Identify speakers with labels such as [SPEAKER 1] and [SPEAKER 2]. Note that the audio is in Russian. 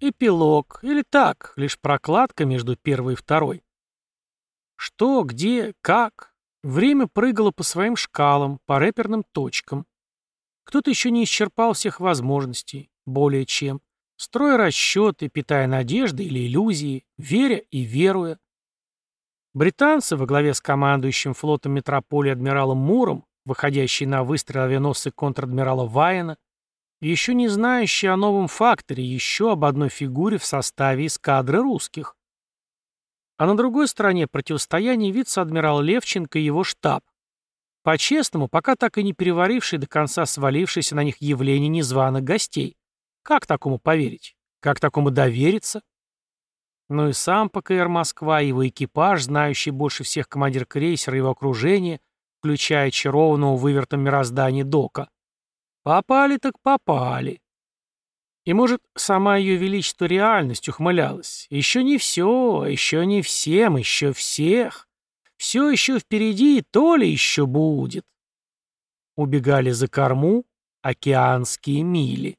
[SPEAKER 1] Эпилог, или так, лишь прокладка между первой и второй. Что, где, как? Время прыгало по своим шкалам, по рэперным точкам. Кто-то еще не исчерпал всех возможностей, более чем, строя расчеты, питая надежды или иллюзии, веря и веруя. Британцы во главе с командующим флотом метрополии адмиралом Муром, выходящий на выстрел авианосцы контр-адмирала Вайена, еще не знающие о новом факторе, еще об одной фигуре в составе эскадры русских. А на другой стороне противостояние вице-адмирал Левченко и его штаб. По-честному, пока так и не переваривший до конца свалившееся на них явление незваных гостей. Как такому поверить? Как такому довериться? Ну и сам ПКР «Москва», его экипаж, знающий больше всех командир крейсера и его окружение, включая очарованного вывертом мироздания Дока. Попали так попали. И, может, сама ее величество реальность ухмылялась. Еще не все, еще не всем, еще всех. Все еще впереди, то ли еще будет. Убегали за корму океанские мили.